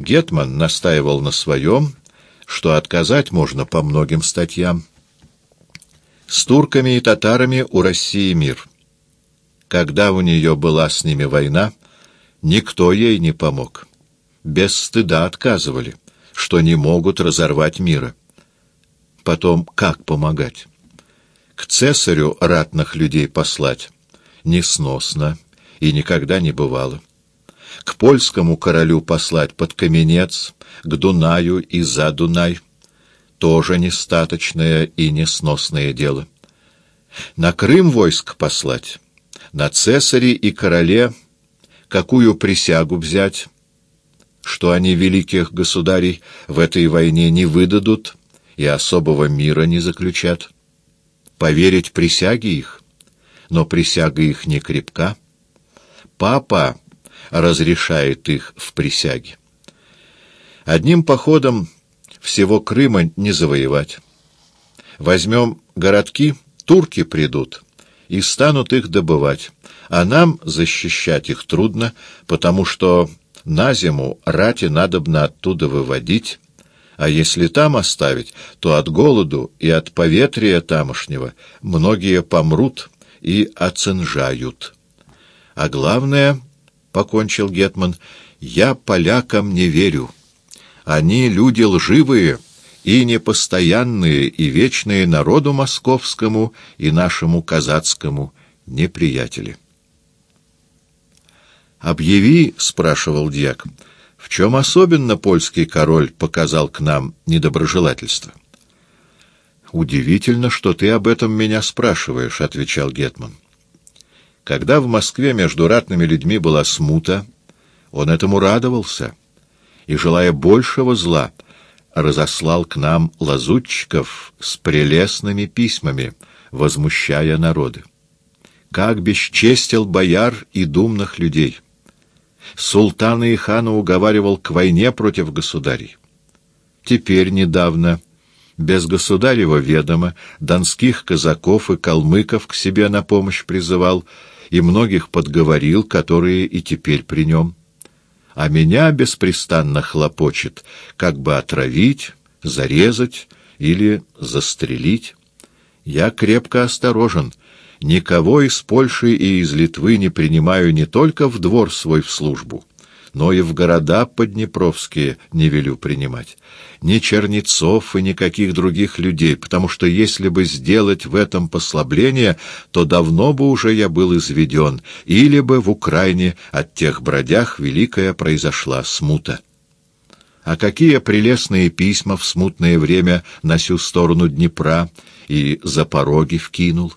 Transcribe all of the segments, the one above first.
Гетман настаивал на своем, что отказать можно по многим статьям. С турками и татарами у России мир. Когда у нее была с ними война, никто ей не помог. Без стыда отказывали, что не могут разорвать мира. Потом как помогать? К цесарю ратных людей послать несносно и никогда не бывало. К польскому королю послать под каменец, к Дунаю и за Дунай тоже нестаточное и несносное дело. На Крым войск послать, на цесаре и короле какую присягу взять, что они великих государей в этой войне не выдадут и особого мира не заключат. Поверить присяге их, но присяга их не крепка. Папа разрешает их в присяге. Одним походом всего Крыма не завоевать. Возьмем городки, турки придут и станут их добывать, а нам защищать их трудно, потому что на зиму рати надобно оттуда выводить, а если там оставить, то от голоду и от поветрия тамошнего многие помрут и оцинжают. А главное, — покончил Гетман, — я полякам не верю. Они люди лживые и непостоянные, и вечные народу московскому и нашему казацкому неприятели. «Объяви», — спрашивал дьяк, — «в чем особенно польский король показал к нам недоброжелательство?» «Удивительно, что ты об этом меня спрашиваешь», — отвечал Гетман. Когда в Москве между ратными людьми была смута, он этому радовался и, желая большего зла, разослал к нам лазутчиков с прелестными письмами, возмущая народы. Как бесчестил бояр и думных людей! Султана и хана уговаривал к войне против государей. Теперь недавно, без государева ведома, донских казаков и калмыков к себе на помощь призывал и многих подговорил, которые и теперь при нем. А меня беспрестанно хлопочет, как бы отравить, зарезать или застрелить. Я крепко осторожен — никого из Польши и из Литвы не принимаю не только в двор свой в службу, но и в города поднепровские не велю принимать. Ни чернецов и никаких других людей, потому что если бы сделать в этом послабление, то давно бы уже я был изведен, или бы в Украине от тех бродях великая произошла смута. А какие прелестные письма в смутное время на сю сторону Днепра и за пороги вкинул!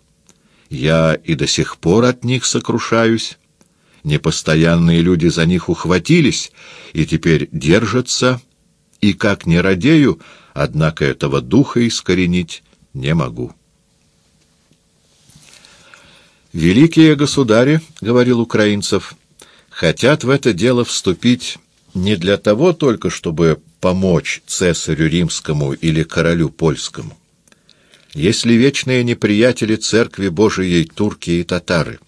Я и до сих пор от них сокрушаюсь. Непостоянные люди за них ухватились и теперь держатся, и как не радею, однако этого духа искоренить не могу. «Великие государи, — говорил украинцев, — хотят в это дело вступить не для того только, чтобы помочь цесарю римскому или королю польскому. Если вечные неприятели Церкви Божией турки и татары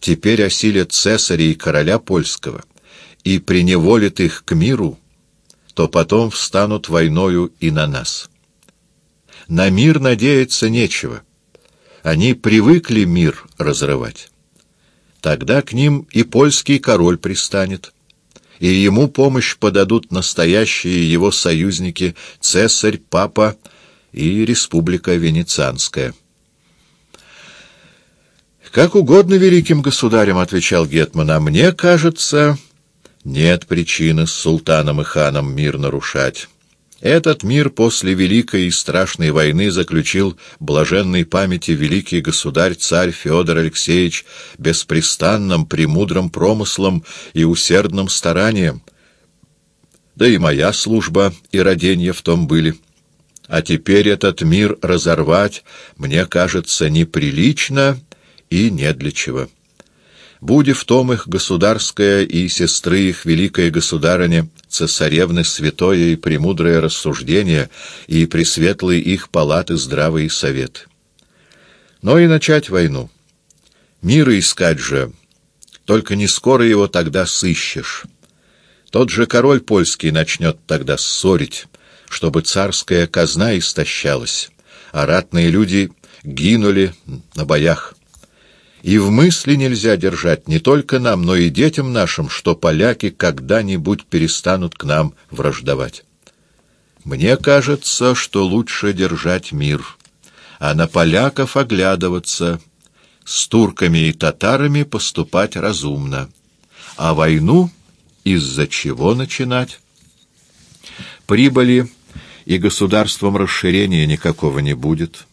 теперь осилят цесаря и короля польского и приневолят их к миру, то потом встанут войною и на нас. На мир надеяться нечего. Они привыкли мир разрывать. Тогда к ним и польский король пристанет, и ему помощь подадут настоящие его союзники цесарь, папа, и Республика Венецианская. «Как угодно великим государям», — отвечал Гетман, — «а мне кажется, нет причины с султаном и ханом мир нарушать». Этот мир после Великой и Страшной войны заключил блаженной памяти великий государь-царь Федор Алексеевич беспрестанным, премудрым промыслом и усердным старанием. Да и моя служба и роденье в том были. А теперь этот мир разорвать, мне кажется, неприлично и не для чего. Буди в том их государская и сестры их великая государыня, цесаревны святое и премудрое рассуждение, и пресветлые их палаты здравый совет. Но и начать войну. Мира искать же, только не скоро его тогда сыщешь. Тот же король польский начнет тогда ссорить, чтобы царская казна истощалась, а ратные люди гинули на боях. И в мысли нельзя держать не только нам, но и детям нашим, что поляки когда-нибудь перестанут к нам враждовать. Мне кажется, что лучше держать мир, а на поляков оглядываться, с турками и татарами поступать разумно, а войну из-за чего начинать? Прибыли и государством расширения никакого не будет.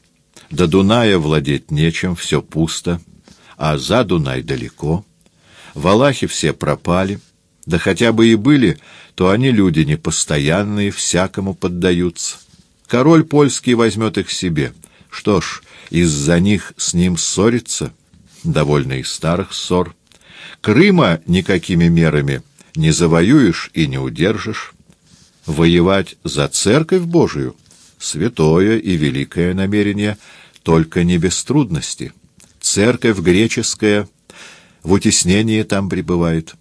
До Дуная владеть нечем, все пусто, а за Дунай далеко. Валахи все пропали, да хотя бы и были, то они люди непостоянные, всякому поддаются. Король польский возьмет их себе. Что ж, из-за них с ним ссориться? Довольно и старых ссор. Крыма никакими мерами не завоюешь и не удержишь. Воевать за церковь Божию — святое и великое намерение, только не без трудности. Церковь греческая в утеснении там пребывает,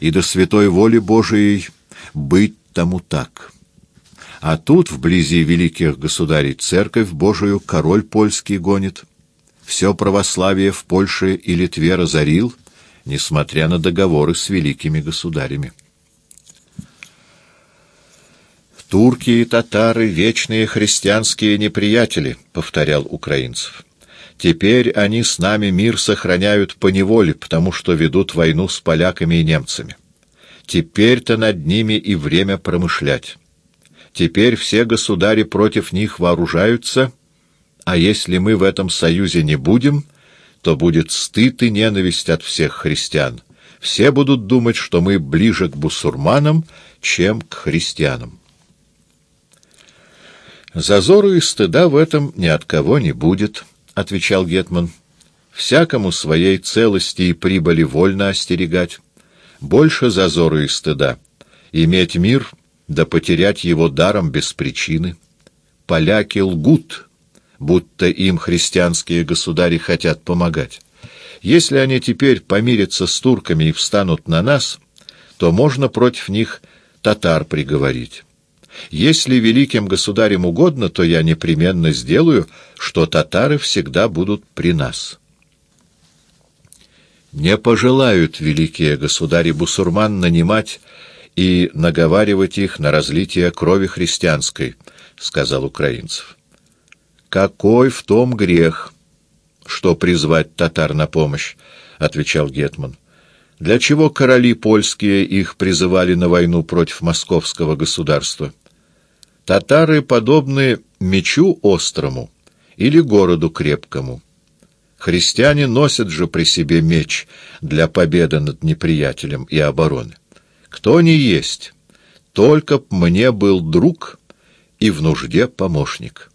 и до святой воли Божией быть тому так. А тут, вблизи великих государей, церковь Божию король польский гонит. Все православие в Польше и Литве разорил, несмотря на договоры с великими государями. «Турки и татары — вечные христианские неприятели», — повторял украинцев. «Теперь они с нами мир сохраняют по неволе, потому что ведут войну с поляками и немцами. Теперь-то над ними и время промышлять. Теперь все государи против них вооружаются, а если мы в этом союзе не будем, то будет стыд и ненависть от всех христиан. Все будут думать, что мы ближе к бусурманам, чем к христианам». «Зазору и стыда в этом ни от кого не будет», — отвечал Гетман. «Всякому своей целости и прибыли вольно остерегать. Больше зазору и стыда. Иметь мир, да потерять его даром без причины. Поляки лгут, будто им христианские государи хотят помогать. Если они теперь помирятся с турками и встанут на нас, то можно против них татар приговорить». Если великим государям угодно, то я непременно сделаю, что татары всегда будут при нас. Не пожелают великие государи-бусурман нанимать и наговаривать их на разлитие крови христианской, — сказал украинцев. Какой в том грех, что призвать татар на помощь, — отвечал Гетман. Для чего короли польские их призывали на войну против московского государства? Татары подобны мечу острому или городу крепкому. Христиане носят же при себе меч для победы над неприятелем и обороны. Кто не есть, только б мне был друг и в нужде помощник».